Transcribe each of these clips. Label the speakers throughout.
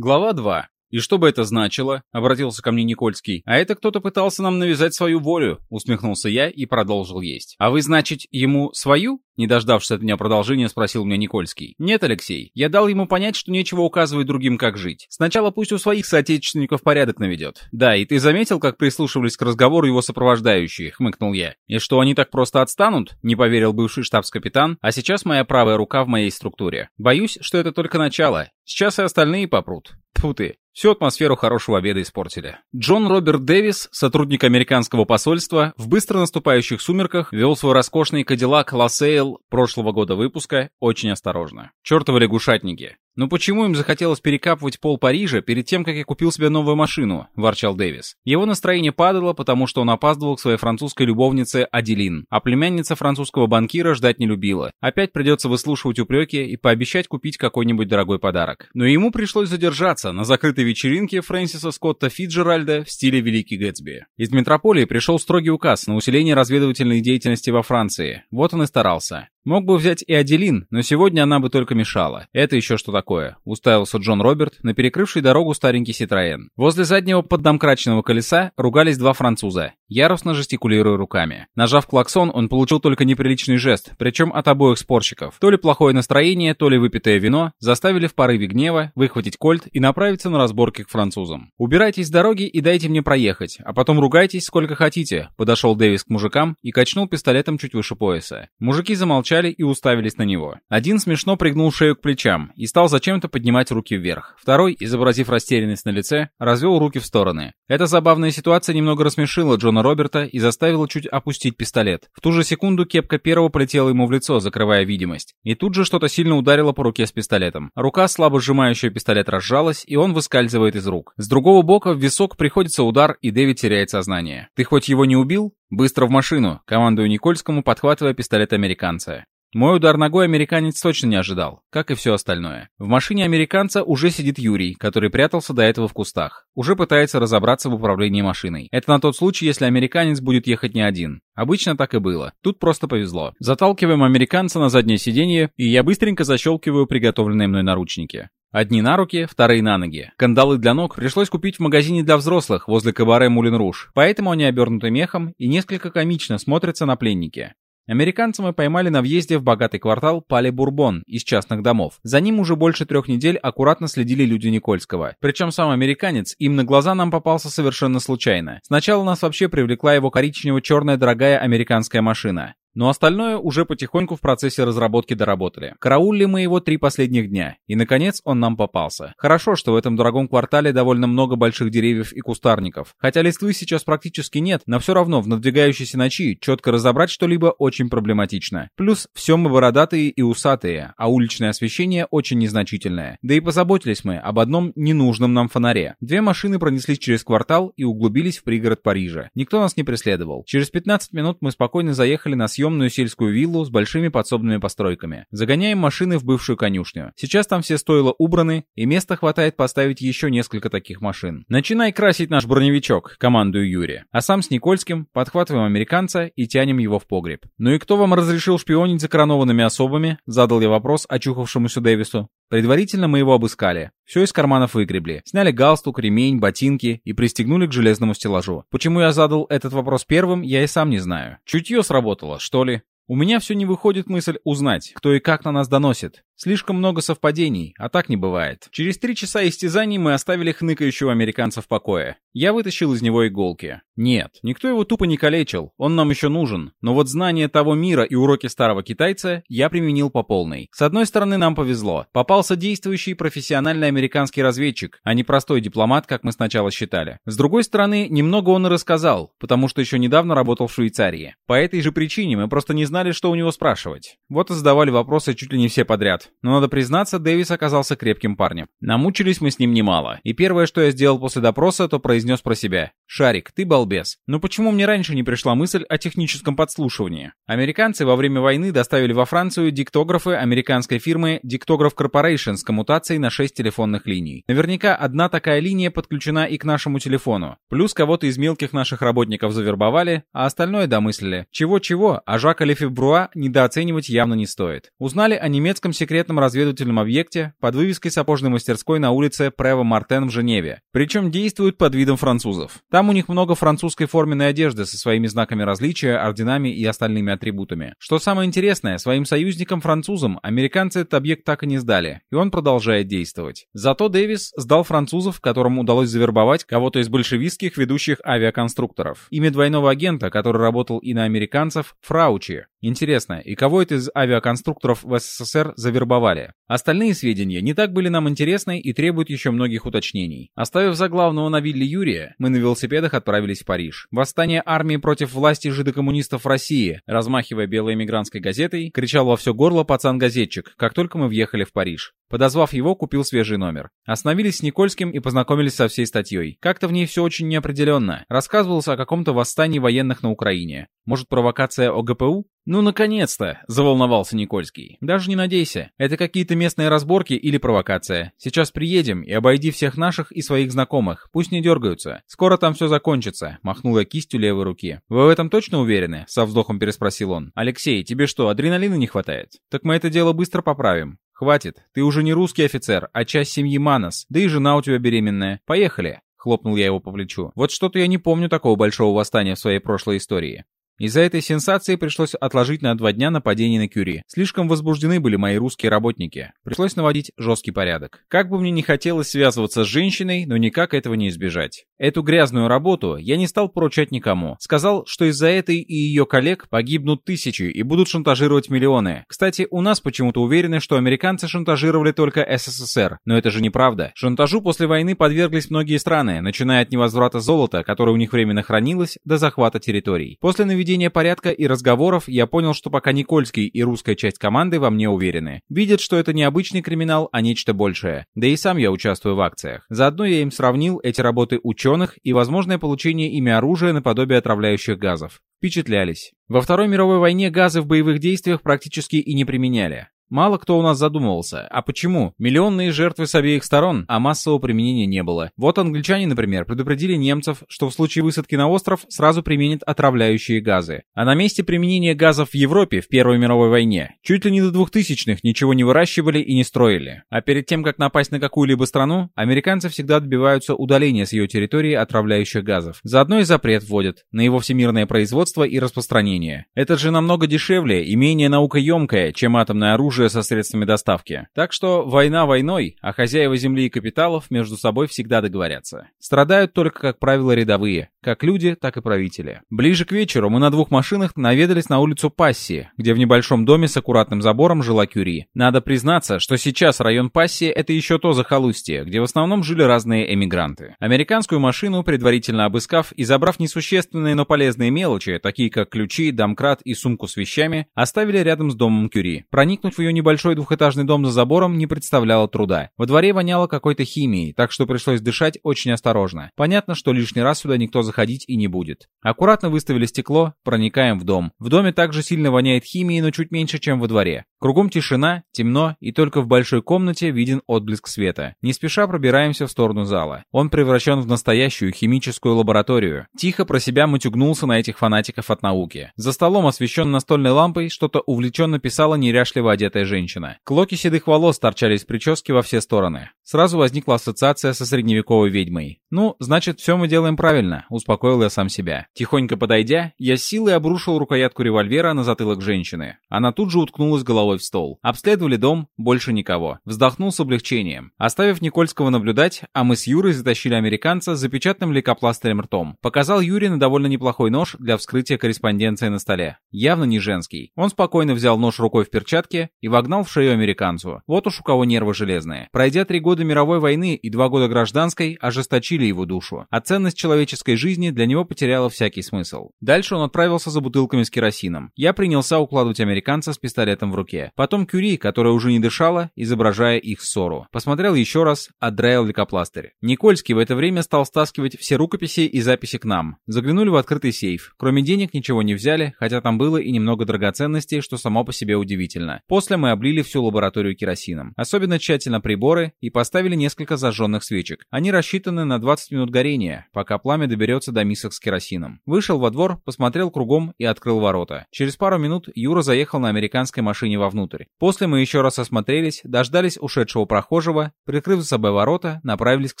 Speaker 1: Глава 2. «И что бы это значило?» — обратился ко мне Никольский. «А это кто-то пытался нам навязать свою волю», — усмехнулся я и продолжил есть. «А вы, значит, ему свою?» Не дождавшись от меня продолжения, спросил меня Никольский. «Нет, Алексей, я дал ему понять, что нечего указывать другим, как жить. Сначала пусть у своих соотечественников порядок наведет». «Да, и ты заметил, как прислушивались к разговору его сопровождающие?» — хмыкнул я. «И что, они так просто отстанут?» — не поверил бывший штабс-капитан, а сейчас моя правая рука в моей структуре. «Боюсь, что это только начало. Сейчас и остальные попрут. Тьфу ты. Всю атмосферу хорошего обеда испортили. Джон Роберт Дэвис, сотрудник американского посольства, в быстро наступающих сумерках вел свой роскошный Кадиллак Лассейл прошлого года выпуска очень осторожно. Чертовы лягушатники. «Ну почему им захотелось перекапывать пол Парижа перед тем, как я купил себе новую машину?» – ворчал Дэвис. Его настроение падало, потому что он опаздывал к своей французской любовнице Аделин, а племянница французского банкира ждать не любила. Опять придется выслушивать упреки и пообещать купить какой-нибудь дорогой подарок. Но ему пришлось задержаться на закрытой вечеринке Фрэнсиса Скотта Фиджеральда в стиле Великий Гэтсби. Из метрополии пришел строгий указ на усиление разведывательной деятельности во Франции. Вот он и старался. Мог бы взять и Аделин, но сегодня она бы только мешала. Это еще что такое? Уставился Джон Роберт на перекрывший дорогу старенький Ситроен. Возле заднего поддомкраченного колеса ругались два француза, яростно жестикулируя руками. Нажав клаксон, он получил только неприличный жест, причем от обоих спорщиков. То ли плохое настроение, то ли выпитое вино заставили в порыве гнева выхватить кольт и направиться на разборки к французам. «Убирайтесь с дороги и дайте мне проехать, а потом ругайтесь сколько хотите», подошел Дэвис к мужикам и качнул пистолетом чуть выше пояса. Мужики замолчали, замолчали и уставились на него. Один смешно пригнул шею к плечам и стал зачем-то поднимать руки вверх. Второй, изобразив растерянность на лице, развел руки в стороны. Эта забавная ситуация немного рассмешила Джона Роберта и заставила чуть опустить пистолет. В ту же секунду кепка первого полетела ему в лицо, закрывая видимость. И тут же что-то сильно ударило по руке с пистолетом. Рука, слабо сжимающая пистолет, разжалась, и он выскальзывает из рук. С другого бока в висок приходится удар, и Дэвид теряет сознание. «Ты хоть его не убил?» «Быстро в машину!» — командую Никольскому, подхватывая пистолет американца. Мой удар ногой американец точно не ожидал, как и все остальное. В машине американца уже сидит Юрий, который прятался до этого в кустах. Уже пытается разобраться в управлении машиной. Это на тот случай, если американец будет ехать не один. Обычно так и было. Тут просто повезло. Заталкиваем американца на заднее сиденье, и я быстренько защелкиваю приготовленные мной наручники. Одни на руки, вторые на ноги. Кандалы для ног пришлось купить в магазине для взрослых возле кабаре Мулин Руж, поэтому они обернуты мехом и несколько комично смотрятся на пленнике. Американца мы поймали на въезде в богатый квартал Пале-Бурбон из частных домов. За ним уже больше трех недель аккуратно следили люди Никольского. Причем сам американец им на глаза нам попался совершенно случайно. Сначала нас вообще привлекла его коричнево-черная дорогая американская машина. Но остальное уже потихоньку в процессе разработки доработали. Караулили мы его три последних дня, и наконец он нам попался. Хорошо, что в этом дорогом квартале довольно много больших деревьев и кустарников. Хотя листвы сейчас практически нет, но все равно в надвигающейся ночи четко разобрать что-либо очень проблематично. Плюс все мы бородатые и усатые, а уличное освещение очень незначительное. Да и позаботились мы об одном ненужном нам фонаре. Две машины пронеслись через квартал и углубились в пригород Парижа. Никто нас не преследовал. Через 15 минут мы спокойно заехали на съем съемную сельскую виллу с большими подсобными постройками. Загоняем машины в бывшую конюшню. Сейчас там все стойла убраны, и места хватает поставить еще несколько таких машин. Начинай красить наш броневичок, командую Юрия. А сам с Никольским подхватываем американца и тянем его в погреб. Ну и кто вам разрешил шпионить за коронованными особами? Задал я вопрос очухавшемуся Дэвису. Предварительно мы его обыскали. Все из карманов выгребли. Сняли галстук, ремень, ботинки и пристегнули к железному стеллажу. Почему я задал этот вопрос первым, я и сам не знаю. Чутье сработало, что ли? У меня все не выходит мысль узнать, кто и как на нас доносит. Слишком много совпадений, а так не бывает. Через три часа истязаний мы оставили хныкающего американца в покое. Я вытащил из него иголки. Нет, никто его тупо не калечил, он нам еще нужен. Но вот знание того мира и уроки старого китайца я применил по полной. С одной стороны, нам повезло. Попался действующий профессиональный американский разведчик, а не простой дипломат, как мы сначала считали. С другой стороны, немного он и рассказал, потому что еще недавно работал в Швейцарии. По этой же причине мы просто не знали, что у него спрашивать. Вот и задавали вопросы чуть ли не все подряд но надо признаться, Дэвис оказался крепким парнем. Намучились мы с ним немало, и первое, что я сделал после допроса, то произнес про себя. «Шарик, ты балбес. Но почему мне раньше не пришла мысль о техническом подслушивании?» Американцы во время войны доставили во Францию диктографы американской фирмы Dictograph Corporation с коммутацией на 6 телефонных линий. Наверняка одна такая линия подключена и к нашему телефону. Плюс кого-то из мелких наших работников завербовали, а остальное домыслили. Чего-чего, а Жака Лефебруа недооценивать явно не стоит. Узнали о немецком секрете секретном разведывательном объекте под вывеской сапожной мастерской на улице Прево Мартен в Женеве. Причем действуют под видом французов. Там у них много французской форменной одежды со своими знаками различия, орденами и остальными атрибутами. Что самое интересное, своим союзникам французам американцы этот объект так и не сдали, и он продолжает действовать. Зато Дэвис сдал французов, которым удалось завербовать кого-то из большевистских ведущих авиаконструкторов. Имя двойного агента, который работал и на американцев, Фраучи. Интересно, и кого это из авиаконструкторов в СССР завербовали? Остальные сведения не так были нам интересны и требуют еще многих уточнений. Оставив заглавного на вилле Юрия, мы на велосипедах отправились в Париж. Восстание армии против власти жидокоммунистов России, размахивая белой эмигрантской газетой, кричал во все горло пацан-газетчик, как только мы въехали в Париж. Подозвав его, купил свежий номер. Остановились с Никольским и познакомились со всей статьей. Как-то в ней все очень неопределенно. Рассказывалось о каком-то восстании военных на Украине. Может, провокация ОГПУ? «Ну, наконец-то!» — заволновался Никольский. «Даже не надейся. Это какие-то местные разборки или провокация. Сейчас приедем и обойди всех наших и своих знакомых. Пусть не дергаются. Скоро там все закончится», — махнул я кистью левой руки. «Вы в этом точно уверены?» — со вздохом переспросил он. «Алексей, тебе что, адреналина не хватает?» «Так мы это дело быстро поправим. «Хватит. Ты уже не русский офицер, а часть семьи Манос. Да и жена у тебя беременная. Поехали!» Хлопнул я его по плечу. «Вот что-то я не помню такого большого восстания в своей прошлой истории. Из-за этой сенсации пришлось отложить на два дня нападение на Кюри. Слишком возбуждены были мои русские работники. Пришлось наводить жесткий порядок. Как бы мне не хотелось связываться с женщиной, но никак этого не избежать. Эту грязную работу я не стал поручать никому. Сказал, что из-за этой и ее коллег погибнут тысячи и будут шантажировать миллионы. Кстати, у нас почему-то уверены, что американцы шантажировали только СССР. Но это же неправда. Шантажу после войны подверглись многие страны, начиная от невозврата золота, которое у них временно хранилось, до захвата территорий. После наведения наведения порядка и разговоров я понял, что пока Никольский и русская часть команды во мне уверены. Видят, что это не обычный криминал, а нечто большее. Да и сам я участвую в акциях. Заодно я им сравнил эти работы ученых и возможное получение ими оружия наподобие отравляющих газов. Впечатлялись. Во Второй мировой войне газы в боевых действиях практически и не применяли. Мало кто у нас задумывался. А почему? Миллионные жертвы с обеих сторон, а массового применения не было. Вот англичане, например, предупредили немцев, что в случае высадки на остров сразу применят отравляющие газы. А на месте применения газов в Европе в Первой мировой войне чуть ли не до двухтысячных ничего не выращивали и не строили. А перед тем, как напасть на какую-либо страну, американцы всегда добиваются удаления с ее территории отравляющих газов. Заодно и запрет вводят на его всемирное производство и распространение. Это же намного дешевле и менее наукоемкое, чем атомное оружие оружие со средствами доставки. Так что война войной, а хозяева земли и капиталов между собой всегда договорятся. Страдают только, как правило, рядовые, как люди, так и правители. Ближе к вечеру мы на двух машинах наведались на улицу Пасси, где в небольшом доме с аккуратным забором жила Кюри. Надо признаться, что сейчас район Пасси это еще то захолустье, где в основном жили разные эмигранты. Американскую машину, предварительно обыскав и забрав несущественные, но полезные мелочи, такие как ключи, домкрат и сумку с вещами, оставили рядом с домом Кюри. Проникнуть в ее небольшой двухэтажный дом за забором не представляло труда. Во дворе воняло какой-то химией, так что пришлось дышать очень осторожно. Понятно, что лишний раз сюда никто заходить и не будет. Аккуратно выставили стекло, проникаем в дом. В доме также сильно воняет химией, но чуть меньше, чем во дворе. Кругом тишина, темно, и только в большой комнате виден отблеск света. Не спеша пробираемся в сторону зала. Он превращен в настоящую химическую лабораторию. Тихо про себя мутюгнулся на этих фанатиков от науки. За столом, освещен настольной лампой, что-то увлеченно писала неряшливо одетая женщина. Клоки седых волос торчали из прически во все стороны. Сразу возникла ассоциация со средневековой ведьмой. «Ну, значит, все мы делаем правильно», — успокоил я сам себя. Тихонько подойдя, я силой обрушил рукоятку револьвера на затылок женщины. Она тут же уткнулась головой в стол. Обследовали дом, больше никого. Вздохнул с облегчением. Оставив Никольского наблюдать, а мы с Юрой затащили американца с запечатанным лейкопластырем ртом. Показал Юре на довольно неплохой нож для вскрытия корреспонденции на столе. Явно не женский. Он спокойно взял нож рукой в перчатке и вогнал в шею американцу. Вот уж у кого нервы железные. Пройдя три года мировой войны и два года гражданской, ожесточили его душу. А ценность человеческой жизни для него потеряла всякий смысл. Дальше он отправился за бутылками с керосином. Я принялся укладывать американца с пистолетом в руке. Потом Кюри, которая уже не дышала, изображая их ссору. Посмотрел еще раз, отдраил лейкопластырь. Никольский в это время стал стаскивать все рукописи и записи к нам. Заглянули в открытый сейф. Кроме денег ничего не взяли, хотя там было и немного драгоценностей, что само по себе удивительно. После мы облили всю лабораторию керосином. Особенно тщательно приборы и последние оставили несколько зажженных свечек. Они рассчитаны на 20 минут горения, пока пламя доберется до мисок с керосином. Вышел во двор, посмотрел кругом и открыл ворота. Через пару минут Юра заехал на американской машине вовнутрь. После мы еще раз осмотрелись, дождались ушедшего прохожего, прикрыв за собой ворота, направились к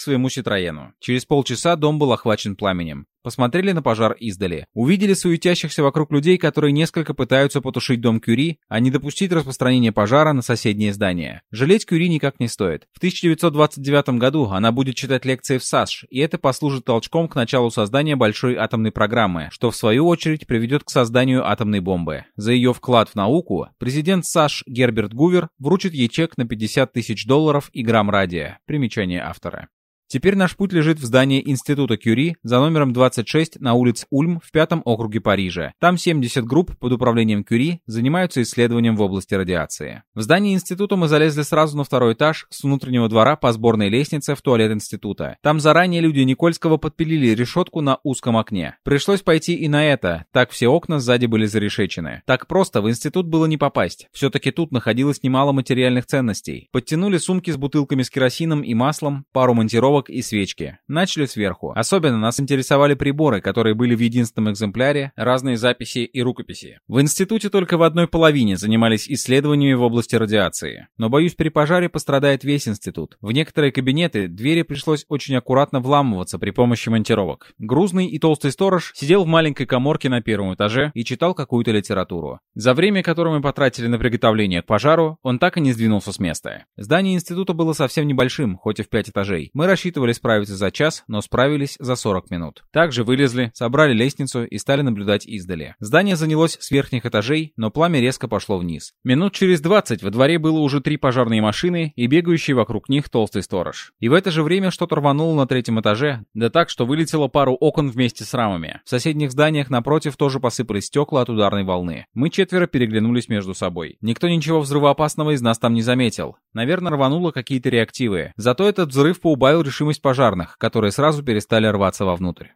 Speaker 1: своему Ситроену. Через полчаса дом был охвачен пламенем. Посмотрели на пожар издали. Увидели суетящихся вокруг людей, которые несколько пытаются потушить дом Кюри, а не допустить распространения пожара на соседние здания. Жалеть Кюри никак не стоит. В 1929 году она будет читать лекции в САШ, и это послужит толчком к началу создания большой атомной программы, что в свою очередь приведет к созданию атомной бомбы. За ее вклад в науку президент САШ Герберт Гувер вручит ей чек на 50 тысяч долларов и грамм радия. Примечание автора. Теперь наш путь лежит в здании Института Кюри за номером 26 на улице Ульм в пятом округе Парижа. Там 70 групп под управлением Кюри занимаются исследованием в области радиации. В здании института мы залезли сразу на второй этаж с внутреннего двора по сборной лестнице в туалет института. Там заранее люди Никольского подпилили решетку на узком окне. Пришлось пойти и на это, так все окна сзади были зарешечены. Так просто в институт было не попасть. Все-таки тут находилось немало материальных ценностей. Подтянули сумки с бутылками с керосином и маслом, пару монтировок головок и свечки. Начали сверху. Особенно нас интересовали приборы, которые были в единственном экземпляре, разные записи и рукописи. В институте только в одной половине занимались исследованиями в области радиации. Но, боюсь, при пожаре пострадает весь институт. В некоторые кабинеты двери пришлось очень аккуратно вламываться при помощи монтировок. Грузный и толстый сторож сидел в маленькой коморке на первом этаже и читал какую-то литературу. За время, которое мы потратили на приготовление к пожару, он так и не сдвинулся с места. Здание института было совсем небольшим, хоть и в пять этажей. Мы рассчитывали рассчитывали справиться за час, но справились за 40 минут. Также вылезли, собрали лестницу и стали наблюдать издали. Здание занялось с верхних этажей, но пламя резко пошло вниз. Минут через 20 во дворе было уже три пожарные машины и бегающий вокруг них толстый сторож. И в это же время что-то рвануло на третьем этаже, да так, что вылетело пару окон вместе с рамами. В соседних зданиях напротив тоже посыпались стекла от ударной волны. Мы четверо переглянулись между собой. Никто ничего взрывоопасного из нас там не заметил. Наверное, рвануло какие-то реактивы. Зато этот взрыв поубавил решимость пожарных, которые сразу перестали рваться вовнутрь.